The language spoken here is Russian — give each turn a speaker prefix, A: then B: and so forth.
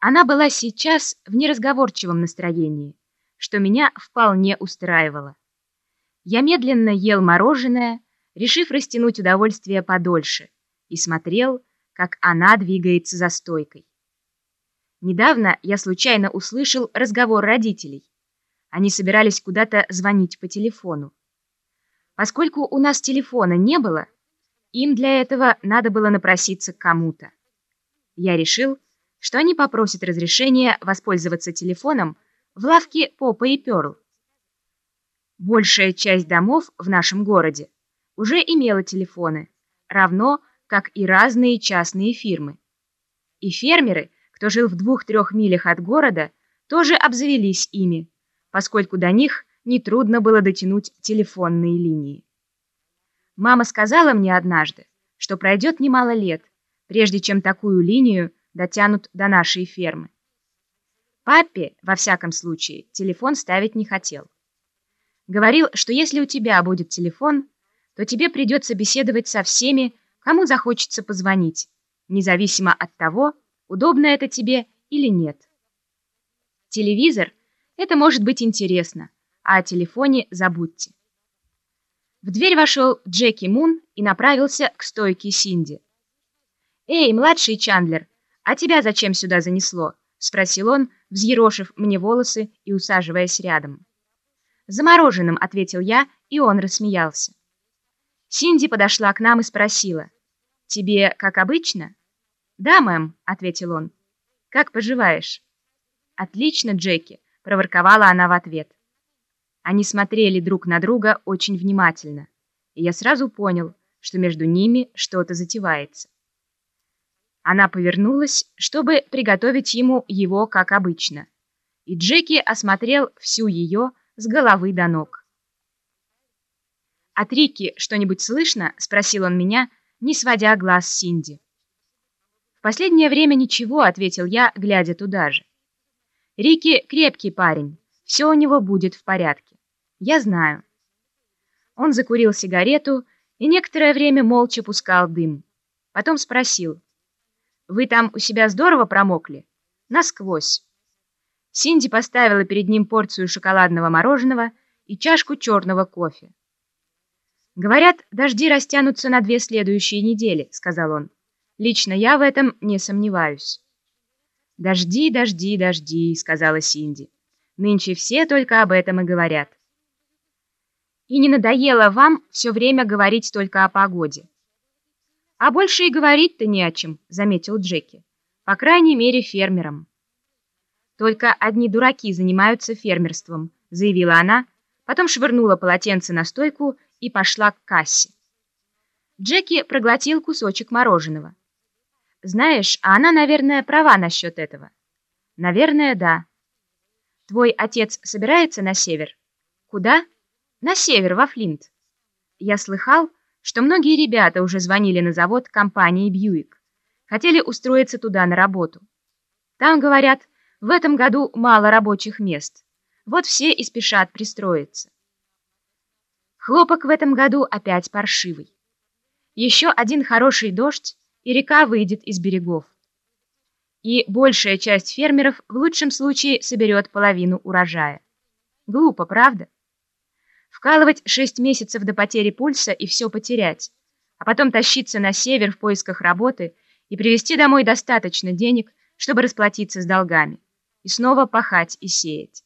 A: Она была сейчас в неразговорчивом настроении, что меня вполне устраивало. Я медленно ел мороженое, решив растянуть удовольствие подольше, и смотрел, как она двигается за стойкой. Недавно я случайно услышал разговор родителей. Они собирались куда-то звонить по телефону. Поскольку у нас телефона не было, им для этого надо было напроситься к кому-то. Я решил, что они попросят разрешения воспользоваться телефоном в лавке Попа и Перл. Большая часть домов в нашем городе уже имела телефоны, равно как и разные частные фирмы. И фермеры, кто жил в двух-трех милях от города, тоже обзавелись ими, поскольку до них нетрудно было дотянуть телефонные линии. Мама сказала мне однажды, что пройдет немало лет, прежде чем такую линию дотянут до нашей фермы. Папе, во всяком случае, телефон ставить не хотел. Говорил, что если у тебя будет телефон, то тебе придется беседовать со всеми, кому захочется позвонить, независимо от того, удобно это тебе или нет. Телевизор — это может быть интересно, а о телефоне забудьте. В дверь вошел Джеки Мун и направился к стойке Синди. «Эй, младший Чандлер, а тебя зачем сюда занесло?» — спросил он, взъерошив мне волосы и усаживаясь рядом. «Замороженным», — ответил я, и он рассмеялся. Синди подошла к нам и спросила. «Тебе как обычно?» «Да, мэм», — ответил он. «Как поживаешь?» «Отлично, Джеки», — проворковала она в ответ. Они смотрели друг на друга очень внимательно, и я сразу понял, что между ними что-то затевается. Она повернулась, чтобы приготовить ему его, как обычно, и Джеки осмотрел всю ее с головы до ног. «От Рики что-нибудь слышно?» — спросил он меня, не сводя глаз с Синди. «В последнее время ничего», — ответил я, глядя туда же. «Рики крепкий парень, все у него будет в порядке». Я знаю. Он закурил сигарету и некоторое время молча пускал дым. Потом спросил. «Вы там у себя здорово промокли?» «Насквозь». Синди поставила перед ним порцию шоколадного мороженого и чашку черного кофе. «Говорят, дожди растянутся на две следующие недели», — сказал он. «Лично я в этом не сомневаюсь». «Дожди, дожди, дожди», — сказала Синди. «Нынче все только об этом и говорят». И не надоело вам все время говорить только о погоде. А больше и говорить-то не о чем, заметил Джеки. По крайней мере, фермерам. Только одни дураки занимаются фермерством, заявила она, потом швырнула полотенце на стойку и пошла к кассе. Джеки проглотил кусочек мороженого. Знаешь, а она, наверное, права насчет этого. Наверное, да. Твой отец собирается на север? Куда? На север, во Флинт. Я слыхал, что многие ребята уже звонили на завод компании Бьюик. Хотели устроиться туда на работу. Там, говорят, в этом году мало рабочих мест. Вот все и спешат пристроиться. Хлопок в этом году опять паршивый. Еще один хороший дождь, и река выйдет из берегов. И большая часть фермеров в лучшем случае соберет половину урожая. Глупо, правда? Вкалывать шесть месяцев до потери пульса и все потерять, а потом тащиться на север в поисках работы и привезти домой достаточно денег, чтобы расплатиться с долгами, и снова пахать и сеять.